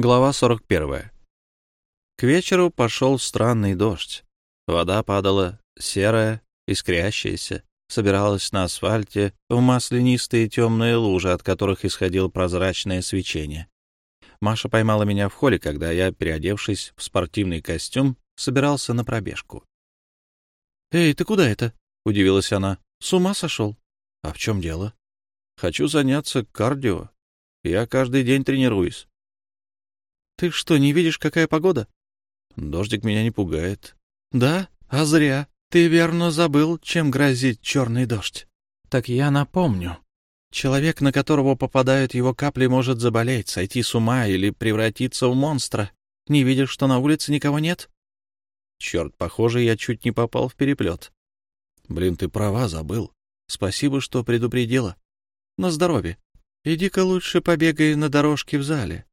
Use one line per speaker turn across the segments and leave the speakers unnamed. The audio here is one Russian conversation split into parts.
Глава 41. К вечеру пошел странный дождь. Вода падала серая, искрящаяся, собиралась на асфальте в маслянистые темные лужи, от которых исходило прозрачное свечение. Маша поймала меня в холле, когда я, переодевшись в спортивный костюм, собирался на пробежку. «Эй, ты куда это?» — удивилась она. «С ума сошел?» «А в чем дело?» «Хочу заняться кардио. Я каждый день тренируюсь». Ты что, не видишь, какая погода? Дождик меня не пугает. Да? А зря. Ты верно забыл, чем грозит черный дождь. Так я напомню. Человек, на которого попадают его капли, может заболеть, сойти с ума или превратиться в монстра. Не видишь, что на улице никого нет? Черт, похоже, я чуть не попал в переплет. Блин, ты права, забыл. Спасибо, что предупредила. На здоровье. Иди-ка лучше побегай на дорожке в зале.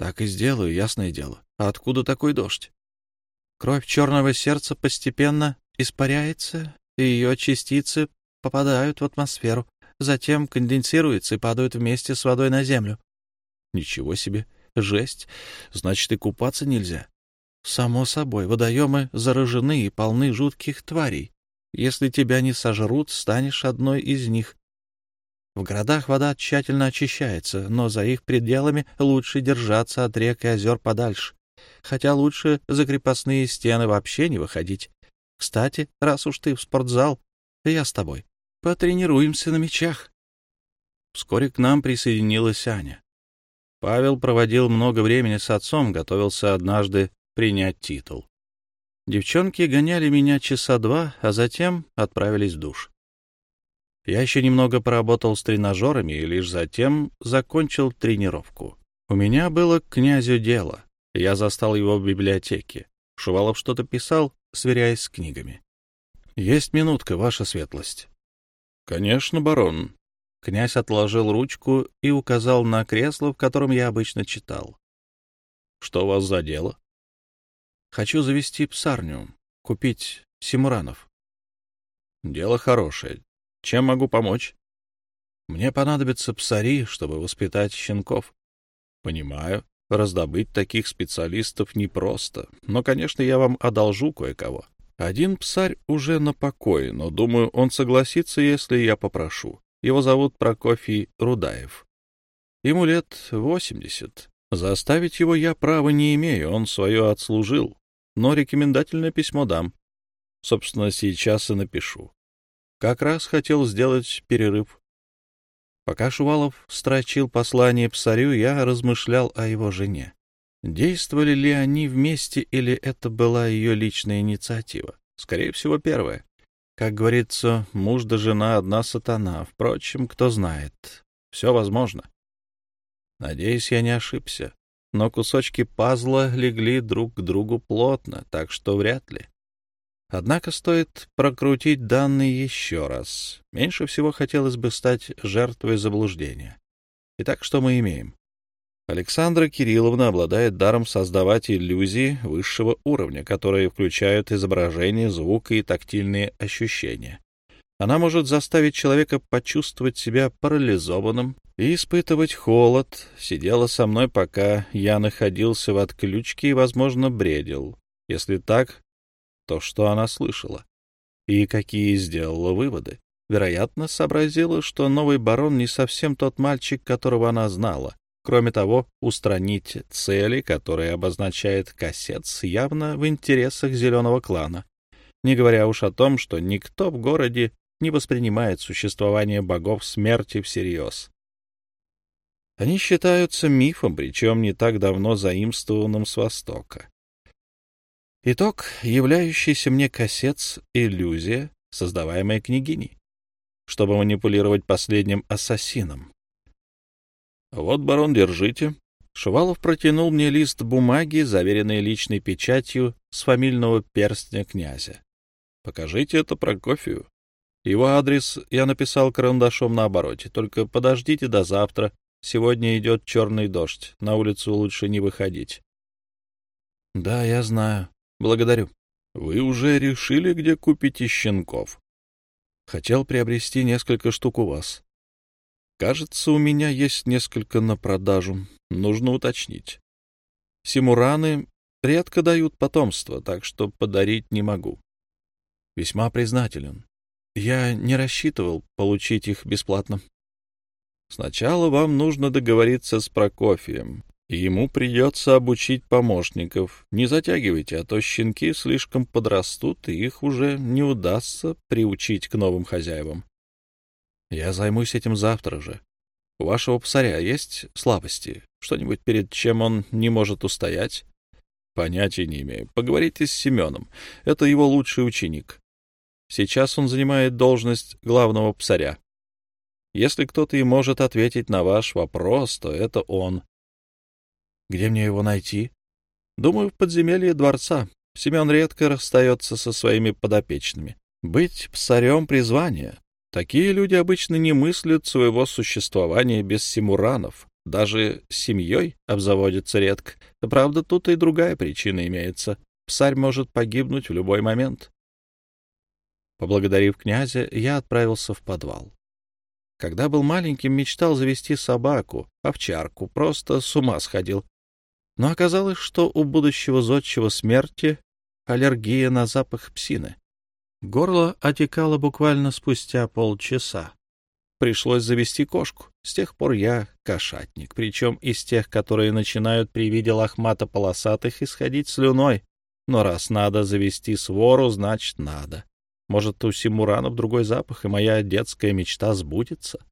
Так и сделаю, ясное дело. А откуда такой дождь? Кровь черного сердца постепенно испаряется, и ее частицы попадают в атмосферу, затем конденсируются и падают вместе с водой на землю. Ничего себе, жесть. Значит, и купаться нельзя. Само собой, водоемы заражены и полны жутких тварей. Если тебя не сожрут, станешь одной из них. В городах вода тщательно очищается, но за их пределами лучше держаться от рек и озер подальше. Хотя лучше за крепостные стены вообще не выходить. Кстати, раз уж ты в спортзал, я с тобой. Потренируемся на мечах. Вскоре к нам присоединилась Аня. Павел проводил много времени с отцом, готовился однажды принять титул. Девчонки гоняли меня часа два, а затем отправились в душ. Я еще немного поработал с тренажерами и лишь затем закончил тренировку. У меня было к князю дело. Я застал его в библиотеке. Шувалов что-то писал, сверяясь с книгами. — Есть минутка, ваша светлость. — Конечно, барон. Князь отложил ручку и указал на кресло, в котором я обычно читал. — Что у вас за дело? — Хочу завести псарню, купить симуранов. — Дело хорошее. Чем могу помочь? Мне понадобятся псари, чтобы воспитать щенков. Понимаю, раздобыть таких специалистов непросто, но, конечно, я вам одолжу кое-кого. Один псарь уже на покое, но, думаю, он согласится, если я попрошу. Его зовут Прокофий Рудаев. Ему лет восемьдесят. Заставить его я права не имею, он свое отслужил, но рекомендательное письмо дам. Собственно, сейчас и напишу. Как раз хотел сделать перерыв. Пока Шувалов строчил послание псарю, я размышлял о его жене. Действовали ли они вместе или это была ее личная инициатива? Скорее всего, первая. Как говорится, муж да жена — одна сатана. Впрочем, кто знает. Все возможно. Надеюсь, я не ошибся. Но кусочки пазла легли друг к другу плотно, так что вряд ли. Однако стоит прокрутить данные еще раз. Меньше всего хотелось бы стать жертвой заблуждения. Итак, что мы имеем? Александра Кирилловна обладает даром создавать иллюзии высшего уровня, которые включают изображение, звук и тактильные ощущения. Она может заставить человека почувствовать себя парализованным и испытывать холод. Сидела со мной, пока я находился в отключке и, возможно, бредил. Если так, то, что она слышала, и какие сделала выводы. Вероятно, сообразила, что новый барон не совсем тот мальчик, которого она знала. Кроме того, устранить цели, которые обозначает кассетс, явно в интересах зеленого клана. Не говоря уж о том, что никто в городе не воспринимает существование богов смерти всерьез. Они считаются мифом, причем не так давно заимствованным с Востока. Итог, являющийся мне кассет — иллюзия, создаваемая княгиней, чтобы манипулировать последним ассасином. «Вот, барон, держите». Шувалов протянул мне лист бумаги, заверенный личной печатью с фамильного перстня князя. «Покажите это Прокофию. Его адрес я написал карандашом на обороте. Только подождите до завтра. Сегодня идет черный дождь. На улицу лучше не выходить». «Да, я знаю», Благодарю. Вы уже решили, где купите щенков? Хотел приобрести несколько штук у вас. Кажется, у меня есть несколько на продажу. Нужно уточнить. Симураны редко дают потомство, так что подарить не могу. Весьма признателен. Я не рассчитывал получить их бесплатно. Сначала вам нужно договориться с Прокофием, ему придется обучить помощников. Не затягивайте, а то щенки слишком подрастут, и их уже не удастся приучить к новым хозяевам. Я займусь этим завтра же. У вашего псаря есть слабости? Что-нибудь, перед чем он не может устоять? Понятия не имею. Поговорите с Семеном. Это его лучший ученик. Сейчас он занимает должность главного псаря. Если кто-то и может ответить на ваш вопрос, то это он. Где мне его найти? Думаю, в подземелье дворца. Семен редко расстается со своими подопечными. Быть псарем — призвание. Такие люди обычно не мыслят своего существования без симуранов. Даже семьей обзаводятся редко. Правда, тут и другая причина имеется. Псарь может погибнуть в любой момент. Поблагодарив князя, я отправился в подвал. Когда был маленьким, мечтал завести собаку, овчарку, просто с ума сходил. Но оказалось, что у будущего зодчего смерти аллергия на запах псины. Горло отекало буквально спустя полчаса. Пришлось завести кошку. С тех пор я кошатник, причем из тех, которые начинают при виде лохмато-полосатых исходить слюной. Но раз надо завести свору, значит надо. Может, у Симуранов другой запах, и моя детская мечта сбудется?